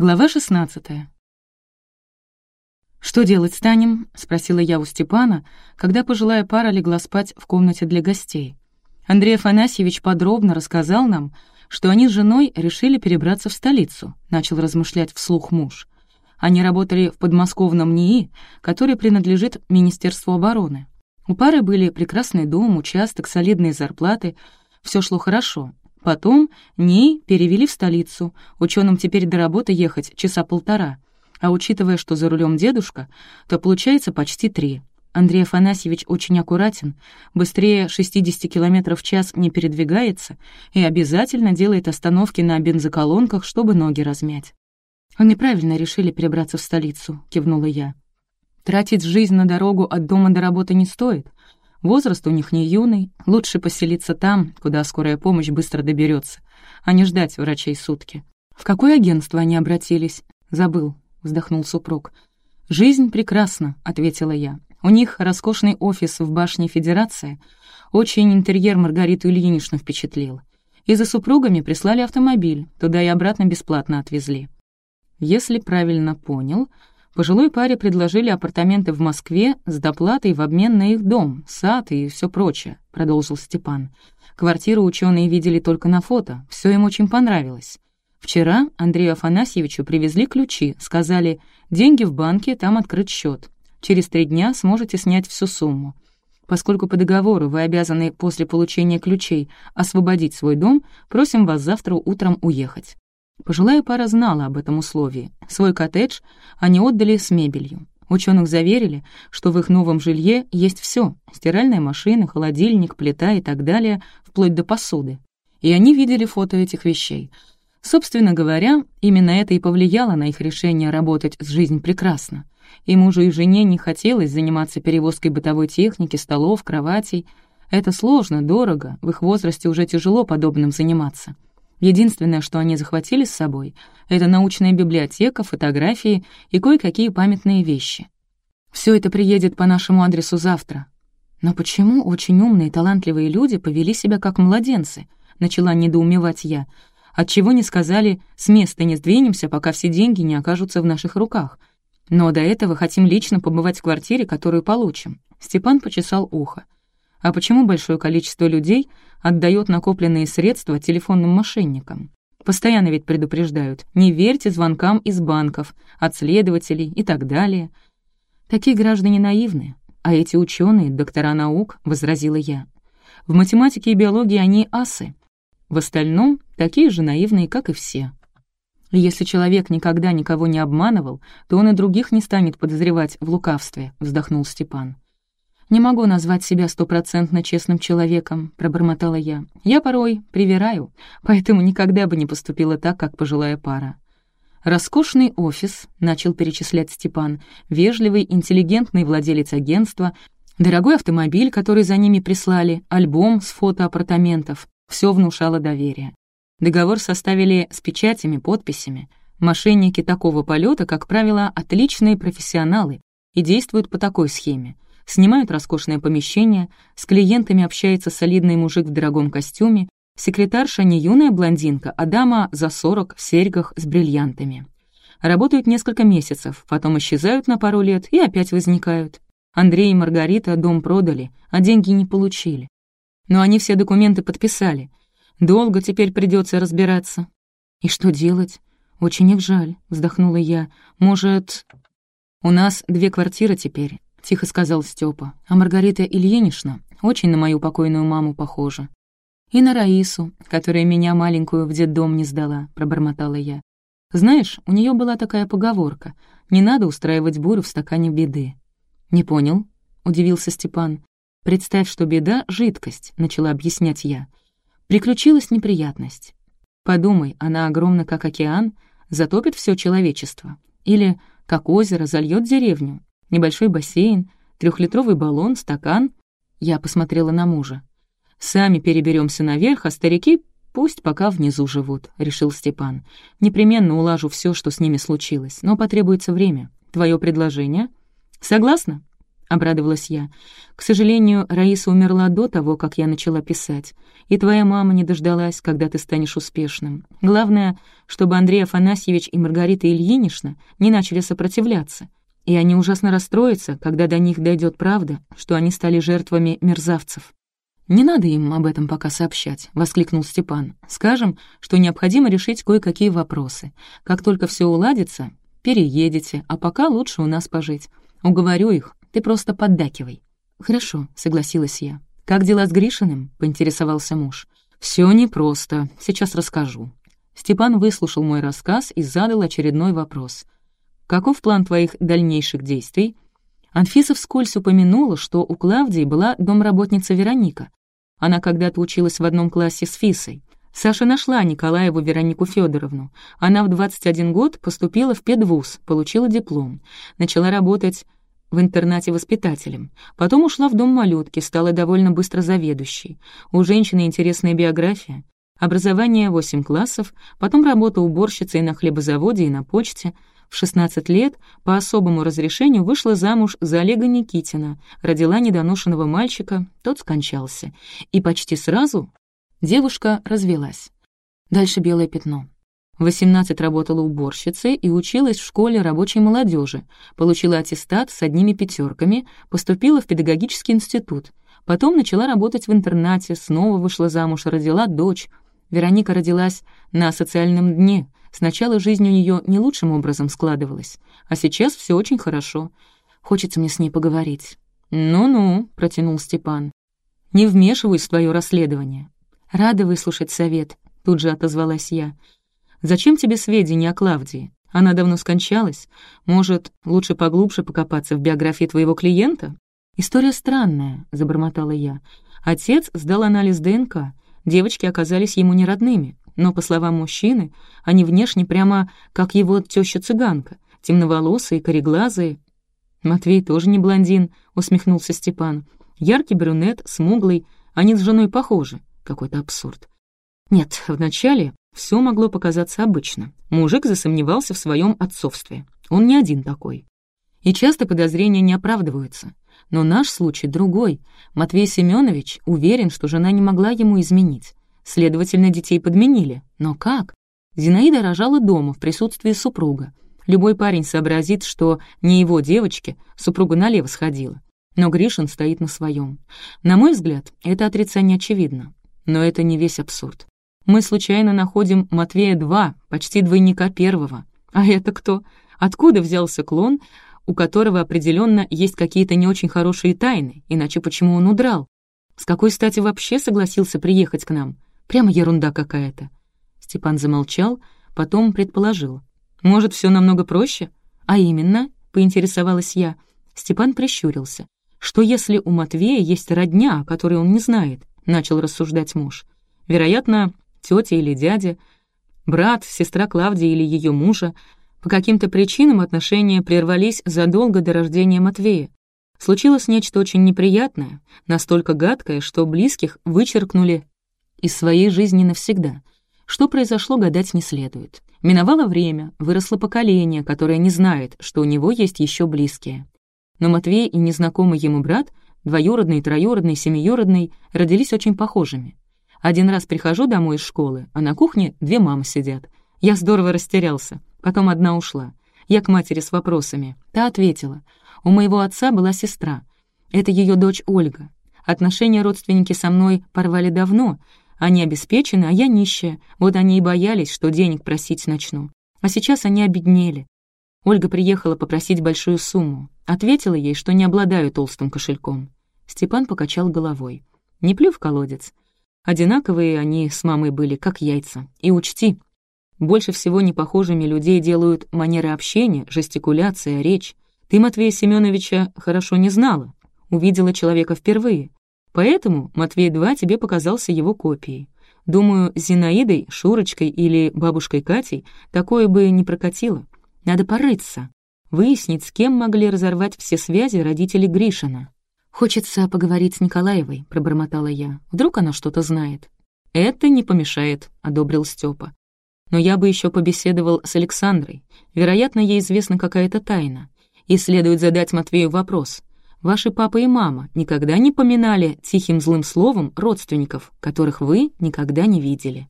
Глава 16. «Что делать станем?» — спросила я у Степана, когда пожилая пара легла спать в комнате для гостей. Андрей Афанасьевич подробно рассказал нам, что они с женой решили перебраться в столицу, начал размышлять вслух муж. Они работали в подмосковном НИИ, который принадлежит Министерству обороны. У пары были прекрасный дом, участок, солидные зарплаты. Все шло хорошо, Потом НИИ перевели в столицу. Ученым теперь до работы ехать часа полтора. А учитывая, что за рулем дедушка, то получается почти три. Андрей Афанасьевич очень аккуратен, быстрее 60 км в час не передвигается и обязательно делает остановки на бензоколонках, чтобы ноги размять. «Они правильно решили перебраться в столицу», — кивнула я. «Тратить жизнь на дорогу от дома до работы не стоит. Возраст у них не юный, лучше поселиться там, куда скорая помощь быстро доберется, а не ждать врачей сутки. В какое агентство они обратились? Забыл, вздохнул супруг. «Жизнь прекрасна», — ответила я. «У них роскошный офис в башне Федерации. Очень интерьер Маргариту Ильиничну впечатлил. И за супругами прислали автомобиль, туда и обратно бесплатно отвезли». Если правильно понял, Пожилой паре предложили апартаменты в Москве с доплатой в обмен на их дом, сад и все прочее», — продолжил Степан. «Квартиру ученые видели только на фото, все им очень понравилось. Вчера Андрею Афанасьевичу привезли ключи, сказали, деньги в банке, там открыт счет. Через три дня сможете снять всю сумму. Поскольку по договору вы обязаны после получения ключей освободить свой дом, просим вас завтра утром уехать. Пожилая пара знала об этом условии. Свой коттедж они отдали с мебелью. Ученых заверили, что в их новом жилье есть все: стиральная машина, холодильник, плита и так далее, вплоть до посуды. И они видели фото этих вещей. Собственно говоря, именно это и повлияло на их решение работать с «Жизнь прекрасно». И мужу и жене не хотелось заниматься перевозкой бытовой техники, столов, кроватей. Это сложно, дорого, в их возрасте уже тяжело подобным заниматься. Единственное, что они захватили с собой, это научная библиотека, фотографии и кое-какие памятные вещи. Все это приедет по нашему адресу завтра. Но почему очень умные и талантливые люди повели себя как младенцы? Начала недоумевать я. Отчего не сказали «с места не сдвинемся, пока все деньги не окажутся в наших руках». Но до этого хотим лично побывать в квартире, которую получим. Степан почесал ухо. А почему большое количество людей отдает накопленные средства телефонным мошенникам? Постоянно ведь предупреждают, не верьте звонкам из банков, от следователей и так далее. Такие граждане наивны, а эти ученые, доктора наук, возразила я. В математике и биологии они асы. В остальном такие же наивные, как и все. если человек никогда никого не обманывал, то он и других не станет подозревать в лукавстве, вздохнул Степан. «Не могу назвать себя стопроцентно честным человеком», — пробормотала я. «Я порой привираю, поэтому никогда бы не поступила так, как пожилая пара». «Роскошный офис», — начал перечислять Степан, «вежливый, интеллигентный владелец агентства, дорогой автомобиль, который за ними прислали, альбом с фото апартаментов. Все внушало доверие. Договор составили с печатями, подписями. Мошенники такого полета, как правило, отличные профессионалы и действуют по такой схеме — снимают роскошное помещение, с клиентами общается солидный мужик в дорогом костюме, секретарша не юная блондинка, а дама за сорок в серьгах с бриллиантами. Работают несколько месяцев, потом исчезают на пару лет и опять возникают. Андрей и Маргарита дом продали, а деньги не получили. Но они все документы подписали. Долго теперь придется разбираться. И что делать? Очень их жаль, вздохнула я. Может, у нас две квартиры теперь, — тихо сказал Степа. «А Маргарита Ильинична очень на мою покойную маму похожа». «И на Раису, которая меня маленькую в детдом не сдала», — пробормотала я. «Знаешь, у нее была такая поговорка. Не надо устраивать бурю в стакане беды». «Не понял?» — удивился Степан. «Представь, что беда — жидкость», — начала объяснять я. Приключилась неприятность. Подумай, она огромна, как океан, затопит все человечество. Или, как озеро, зальет деревню небольшой бассейн, трехлитровый баллон, стакан. Я посмотрела на мужа. «Сами переберемся наверх, а старики пусть пока внизу живут», — решил Степан. «Непременно улажу все, что с ними случилось, но потребуется время. Твое предложение?» «Согласна?» — обрадовалась я. «К сожалению, Раиса умерла до того, как я начала писать. И твоя мама не дождалась, когда ты станешь успешным. Главное, чтобы Андрей Афанасьевич и Маргарита Ильинична не начали сопротивляться. И они ужасно расстроятся, когда до них дойдет правда, что они стали жертвами мерзавцев». «Не надо им об этом пока сообщать», — воскликнул Степан. «Скажем, что необходимо решить кое-какие вопросы. Как только все уладится, переедете, а пока лучше у нас пожить. Уговорю их, ты просто поддакивай». «Хорошо», — согласилась я. «Как дела с Гришиным?» — поинтересовался муж. Все непросто, сейчас расскажу». Степан выслушал мой рассказ и задал очередной вопрос. «Каков план твоих дальнейших действий?» Анфиса вскользь упомянула, что у Клавдии была домработница Вероника. Она когда-то училась в одном классе с Фисой. Саша нашла Николаеву Веронику Федоровну. Она в 21 год поступила в педвуз, получила диплом. Начала работать в интернате воспитателем. Потом ушла в дом малютки, стала довольно быстро заведующей. У женщины интересная биография. Образование 8 классов, потом работа уборщицей на хлебозаводе и на почте. В 16 лет по особому разрешению вышла замуж за Олега Никитина, родила недоношенного мальчика, тот скончался. И почти сразу девушка развелась. Дальше белое пятно. 18 работала уборщицей и училась в школе рабочей молодежи, получила аттестат с одними пятерками, поступила в педагогический институт. Потом начала работать в интернате, снова вышла замуж, родила дочь. Вероника родилась на социальном дне. Сначала жизнь у нее не лучшим образом складывалась, а сейчас все очень хорошо. Хочется мне с ней поговорить. «Ну-ну», — протянул Степан. «Не вмешиваюсь в твое расследование». «Рада выслушать совет», — тут же отозвалась я. Зачем тебе сведения о Клавдии? Она давно скончалась. Может, лучше поглубже покопаться в биографии твоего клиента? История странная, забормотала я. Отец сдал анализ ДНК. Девочки оказались ему не родными, но, по словам мужчины, они внешне прямо как его теща-цыганка, темноволосые, кореглазые. «Матвей тоже не блондин», — усмехнулся Степан. «Яркий брюнет, смуглый, они с женой похожи. Какой-то абсурд». Нет, вначале все могло показаться обычно. Мужик засомневался в своем отцовстве. Он не один такой. И часто подозрения не оправдываются. Но наш случай другой. Матвей Семенович уверен, что жена не могла ему изменить. Следовательно, детей подменили. Но как? Зинаида рожала дома в присутствии супруга. Любой парень сообразит, что не его девочке супруга налево сходила. Но Гришин стоит на своем. На мой взгляд, это отрицание очевидно. Но это не весь абсурд мы случайно находим Матвея-2, почти двойника первого. А это кто? Откуда взялся клон, у которого определенно есть какие-то не очень хорошие тайны, иначе почему он удрал? С какой стати вообще согласился приехать к нам? Прямо ерунда какая-то. Степан замолчал, потом предположил. Может, все намного проще? А именно, поинтересовалась я. Степан прищурился. Что если у Матвея есть родня, о которой он не знает? Начал рассуждать муж. Вероятно, тетя или дядя, брат, сестра Клавдии или ее мужа. По каким-то причинам отношения прервались задолго до рождения Матвея. Случилось нечто очень неприятное, настолько гадкое, что близких вычеркнули из своей жизни навсегда. Что произошло, гадать не следует. Миновало время, выросло поколение, которое не знает, что у него есть еще близкие. Но Матвей и незнакомый ему брат, двоюродный, троюродный, семиюродный, родились очень похожими. Один раз прихожу домой из школы, а на кухне две мамы сидят. Я здорово растерялся. Потом одна ушла. Я к матери с вопросами. Та ответила. У моего отца была сестра. Это ее дочь Ольга. Отношения родственники со мной порвали давно. Они обеспечены, а я нищая. Вот они и боялись, что денег просить начну. А сейчас они обеднели. Ольга приехала попросить большую сумму. Ответила ей, что не обладаю толстым кошельком. Степан покачал головой. «Не плю в колодец. Одинаковые они с мамой были, как яйца. И учти, больше всего непохожими людей делают манеры общения, жестикуляция, речь. Ты Матвея Семеновича хорошо не знала, увидела человека впервые. Поэтому Матвей-2 тебе показался его копией. Думаю, Зинаидой, Шурочкой или бабушкой Катей такое бы не прокатило. Надо порыться, выяснить, с кем могли разорвать все связи родители Гришина. «Хочется поговорить с Николаевой», — пробормотала я. «Вдруг она что-то знает?» «Это не помешает», — одобрил Степа. «Но я бы еще побеседовал с Александрой. Вероятно, ей известна какая-то тайна. И следует задать Матвею вопрос. Ваши папа и мама никогда не поминали тихим злым словом родственников, которых вы никогда не видели.